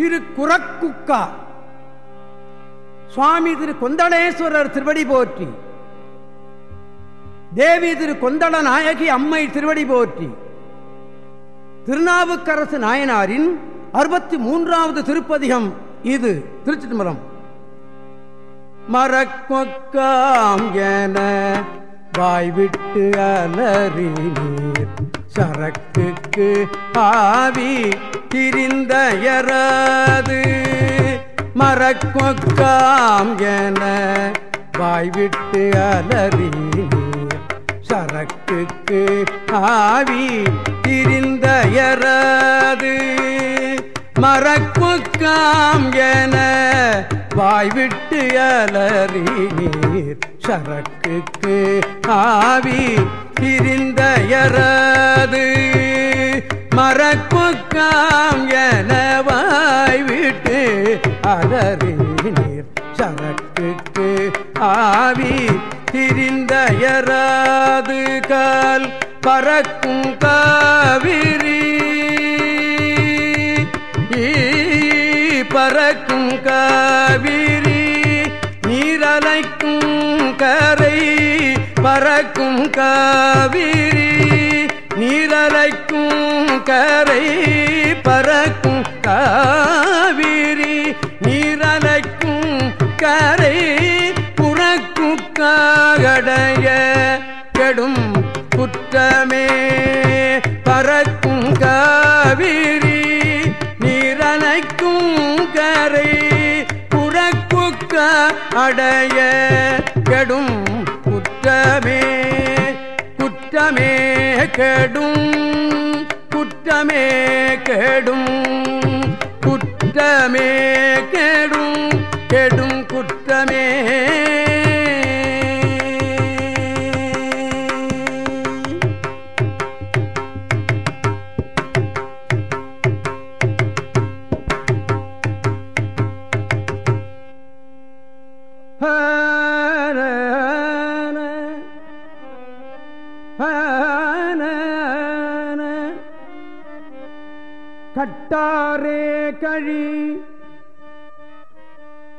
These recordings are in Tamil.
திரு குரக்குக்கா சுவாமி திரு கொந்தடேஸ்வரர் திருவடி போற்றி. தேவி திரு கொந்தள நாயகி அம்மை திருவடி போற்றி. திருநாவுக்கரசு நாயனாரின் அறுபத்தி மூன்றாவது திருப்பதிகம் இது திருச்சிதம்பரம் மரக்கொக்காம் என வாய்விட்டு அலறி நீர் சரக்குக்கு ஆவி எற சரக்கொக்காம் என வாய்விட்டு அலறி சரக்குக்கு ஆவி திரிந்த எறது மரக்குக்காம் என வாய்விட்டு அலறி நீர் சரக்குக்கு ஆவி திரிந்த எறது மரக்குக்காம் என வாய்விட்டு அலறி நீர் சரக்குக்கு ஆவி திரிந்தயராது கால் பறக்கும் காவிரி. பறக்கும் காவிரி. நீரலைக்கும் கரை பறக்கும் காவிரி. நீரலைக்கும் கரை பறக்கும் காவிரி. நீரலைக்கும் கரை புறக்குக்காகடைய கெடும் குற்றமே. பறக்கும் காவிரி நீரலைக்கும் கரை புறக்குக்க அடைய கெடும் குற்றமே. குற்றமே கெடும் குற்றமே கெடும் குற்றமே கெடும்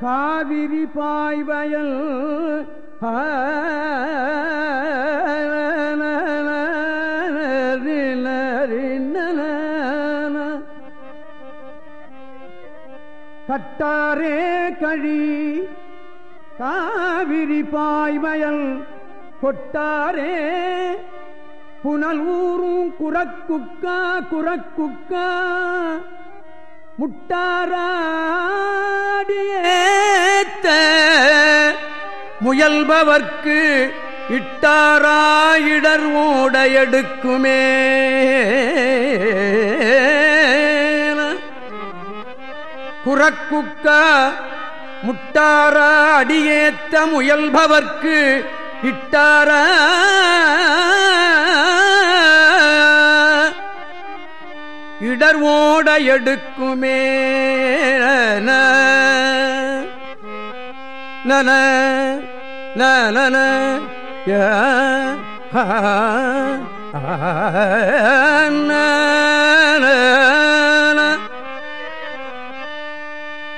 காவிரி பாய்வயல் கட்டாரே கழி காவிரி பாய்வயல் கொட்டாரே. புனல் ஊரும் குரக்குக்கா குரக்குக்கா முட்டாராடியேத்த முயல்பவர்க்கு இட்டாராயிடர் ஓடையெடுக்குமே. எடுக்குமே குரக்குக்கா முட்டாரா அடியேத்த முயல்பவர்க்கு இட்டார இடர் ஓட எடுக்குமே நன நன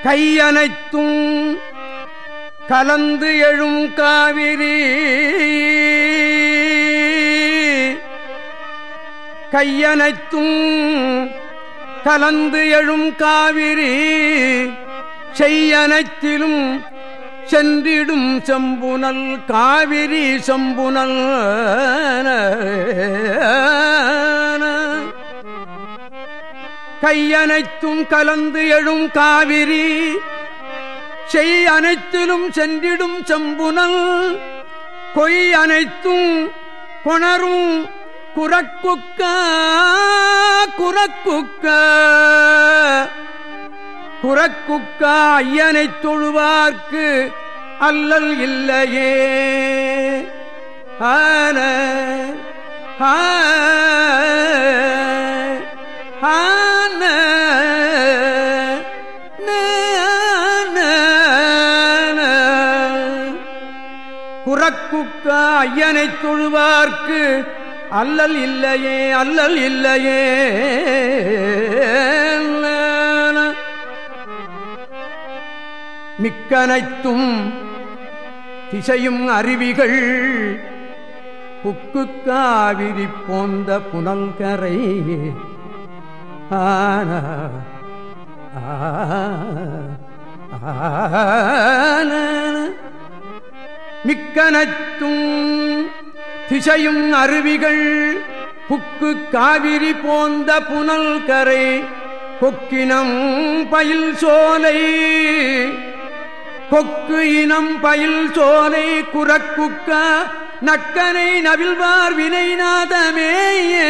கையனைத்தும் கலந்து எழும் காவிரி. கையனைத்தும் கலந்து எழும் காவிரி செய்யனைத்திலும் சென்றிடும் செம்புனல் காவிரி செம்புனல் கையனைத்தும் கலந்து எழும் காவிரி செய் அனைத்திலும் சென்றிடும் செம்புனல் கொய் அனைத்தும் கொணரும் குரக்குக்க குரக்குக்க. குரக்குக்க ஐயனை தொழுவார்க்கு அல்லல் இல்லையே. ஆன ஆன குரக்குக்க ஐயனை தொழுவார்க்கு அல்லல் இல்லையே அல்லல் இல்லையே மிக்கனைத்தும் திசையும் அருவிகள் புக்கு காவிரி போந்த புனல்கரை ஆன மிக்கனத்தும் திசையும் அருவிகள் புக்கு காவிரி போந்த புனல் கரை கொக்கினம் பயில் சோலை. கொக்கு இனம் பயில் சோலை குரக்குக்க நக்கனை நவில்வார் வினைநாதமேயே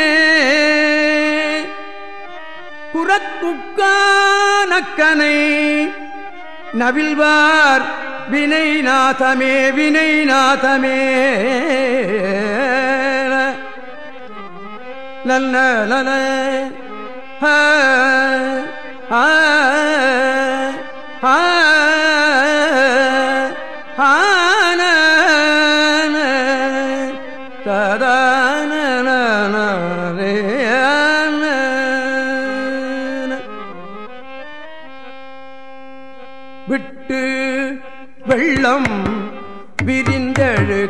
குரக்குக்கா நக்கனை நவில்வார் வினை நாதமே வினைநாதமே வினைநாதமே நல்ல ஆ ஆ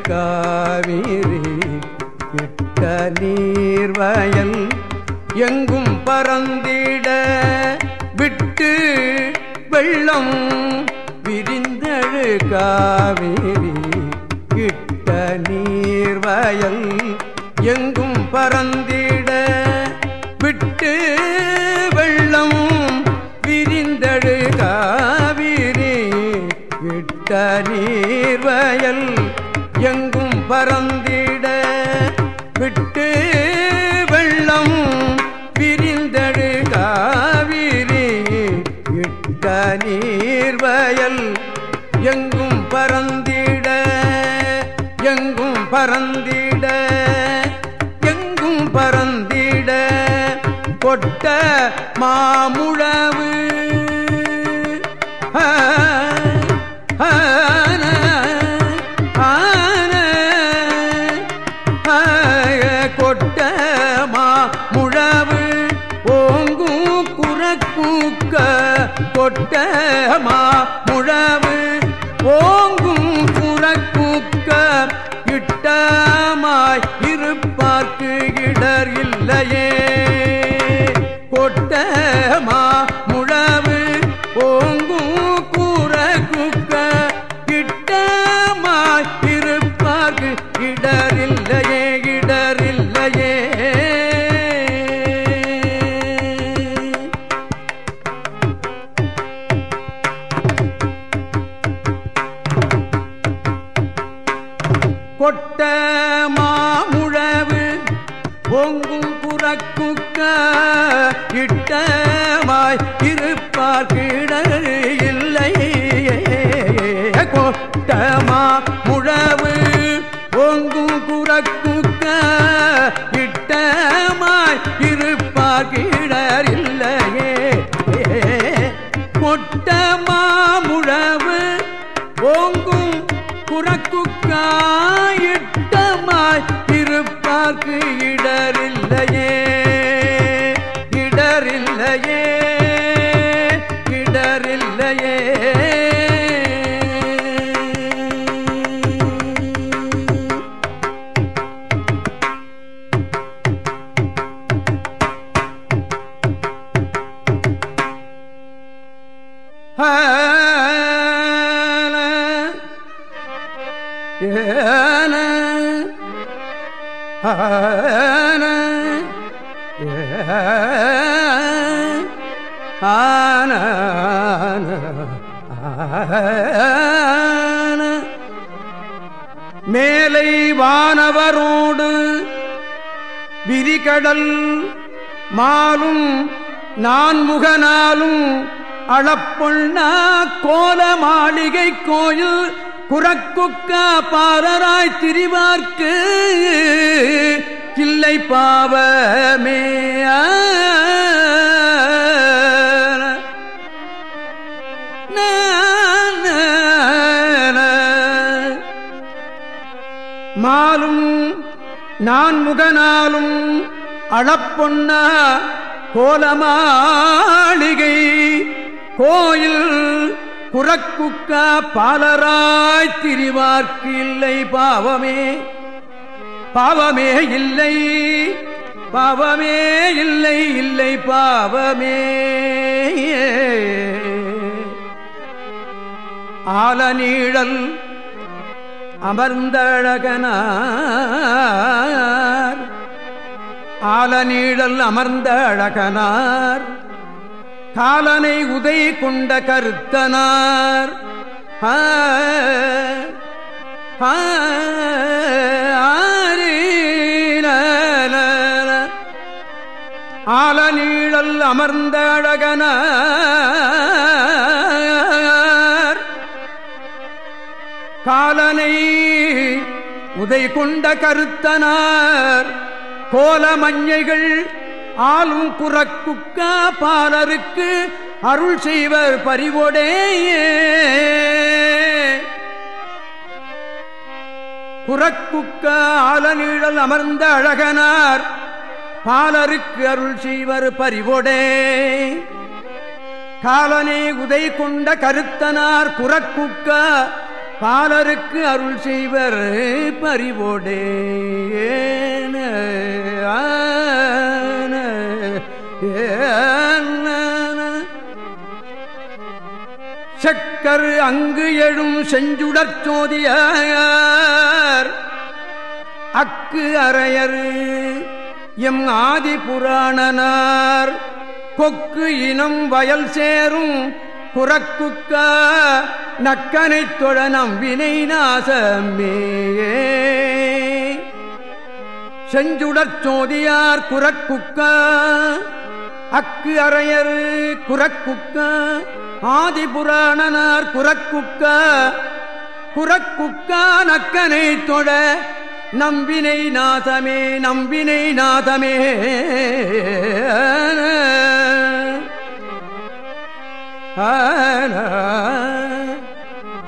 காவிரி விட்ட நீர்வயல் எங்கும் பறந்திட விட்டு வெள்ளம் விரிந்தழு காவிரி இட்ட நீர்வயல் எங்கும் பறந்திட விட்டு வெள்ளம் விரிந்தழு காவிரி விட்ட நீர்வயல் எங்கும் பறந்திட விட்டு வெள்ளம் பிரிந்தடு காவிரி இட்ட நீர்வயல் எங்கும் பறந்திட எங்கும் பறந்திட எங்கும் பறந்திட கொட்ட மாமுழ மா முழவு ஓங்கும் குரக்கூக்க கொட்ட முழவு ஓங்கும் ஏன ஆன மேலை வானவரோடு விரிகடல் மாலும் நான்முகனாலும் அளப்பொண்ணா கோல மாளிகை கோயில் குரக்குக்கா பாரராய் திரிவார்க்கு. கிள்ளை பாவமே. மாலும் நான் முகனாலும் அளப்பொன்னா கோலமாளிகை கோயில் குரக்குக்க பாலராய் திரிவார்க்கு இல்லை பாவமே. பாவமே இல்லை பாவமே இல்லை இல்லை பாவமே. ஆலநீழல் அமர்ந்தழகனார். ஆலநீழல் அமர்ந்த அழகனார் காலனை உதை கொண்ட கருத்தனார். ஆலநீழல் அமர்ந்த அழகனார். காலனை உதை கொண்ட கருத்தனார். கோல மஞ்சைகள் ஆளும் குறக்குக்கா பாலருக்கு அருள் செய்வர் பறிவோடேயே குறக்குக்க ஆலநீழல் அமர்ந்த அழகனார் பாலருக்கு அருள் செய்வர் பறிவோடே காலனே உதை கொண்ட கருத்தனார் குறக்குக்க பாலருக்கு அருள் செய்வர் பறிவோடே சக்கர் அங்கு எழும் செஞ்சுடற் அக்கு அறையர் எம் ஆதி புராணனார். கொக்கு இனம் வயல் சேரும் குரக்குக்க நக்கனை தொழனம் வினை நாசமே. செஞ்சுடற் சோதியார் குரக்குக்கா அக்கு அறையர் குரக்குக்க ஆதிபுராணனார் குரக்குக்க குரக்குக்கான் அக்கனை தொட நம்பினை நாதமே நம்பினை நாதமே.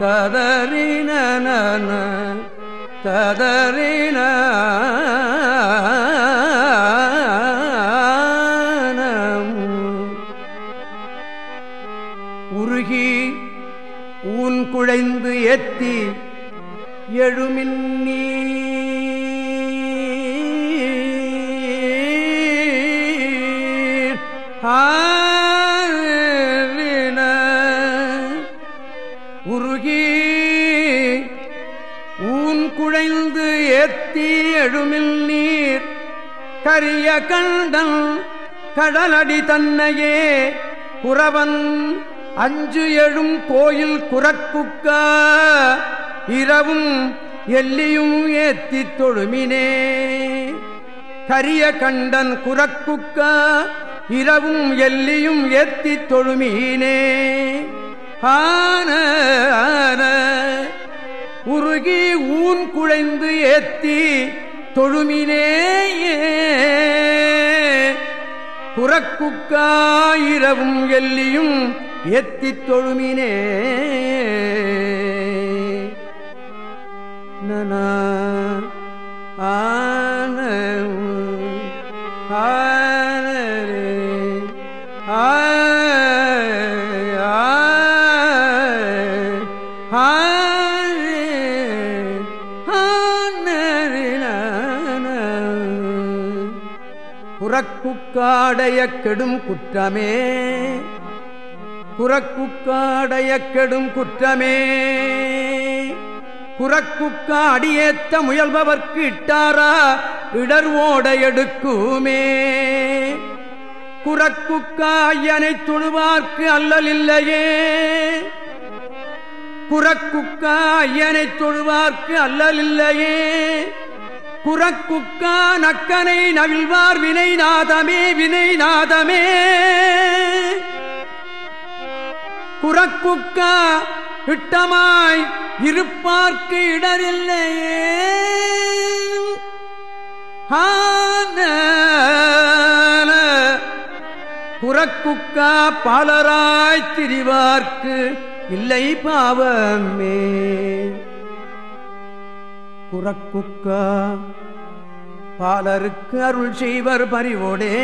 ததறின ததறின. ஏத்தி எழுமின் உருகி ஊன் குழைந்து ஏத்தி எழுமில் நீர். கரிய கண்டன் கடலடி தன்னையே புறவன் அஞ்சு எழும் கோயில் குரக்குக்க இரவும் எல்லியும் ஏத்தி தொழுமினே. கரிய கண்டன் குரக்குக்க இரவும் எல்லியும் ஏத்தி தொழுமீனே. ஆன உருகி ஊன் குழைந்து ஏத்தி தொழுமினேயே புறக்குக்காயிரவும் எல்லியும் எத்தித் தொழுமினே. நன ஆன புறக்குக்காடைய கெடும் குற்றமே. குரக்குக்காடைய கெடும் குற்றமே. குரக்குக்கா அடியேத்த முயல்பவர்க்கு இட்டாரா? இடர்வோட எடுக்குமே. குரக்குக்கா ஐயனை தொழுவார்க்கு அல்லலில்லையே குரக்குக்கா ஐயனை தொழுவார்க்கு அல்லலில்லையே குறக்குக்கா நக்கனை நவிழ்வார் வினை நாதமே வினை நாதமே. புறக்குக்க இட்டமாய் இருப்பார்க்கு இடரில்லையே. குறக்குக்கா பலராய் திரிவார்க்கு இல்லை பாவமே. குறக்குக்கா பாலருக்கு அருள் செய்வர் பறிவோடே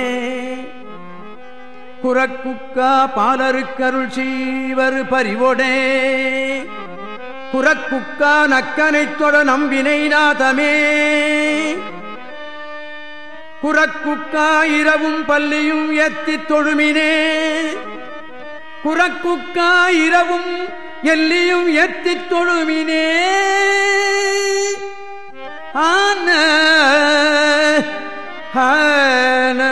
குரக்குக்கா பாலருக்கருள் செய்வர் பறிவொடே குரக்குக்கா நக்கனைத் தொட நம்பினை நாதமே. குரக்குக்கா இரவும் பள்ளியும் எத்தி தொழுமினே. குரக்குக்கா இரவும் எல்லியும் எத்தி தொழுமினே. ஆன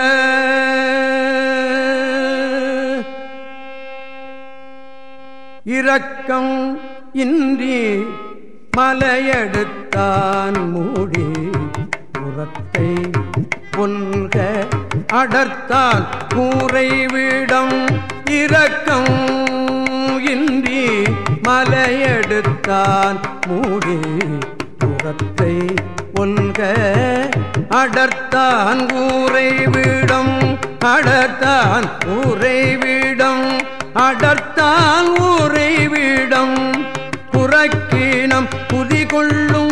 இரக்கம் இன்றி மலையெடுத்தான் மூடி புறத்தை பொன்க அடர்த்தான் கூரை வீடம். இரக்கம் இன்றி மலையெடுத்தான் மூடி புறத்தை பொன்க அடர்த்தான் கூரை வீடம். அடர்த்தான் கூரை வீடம். அடர்த்தான் ஊரை விடம் புறக்கீனம் புதிகொள்ளும்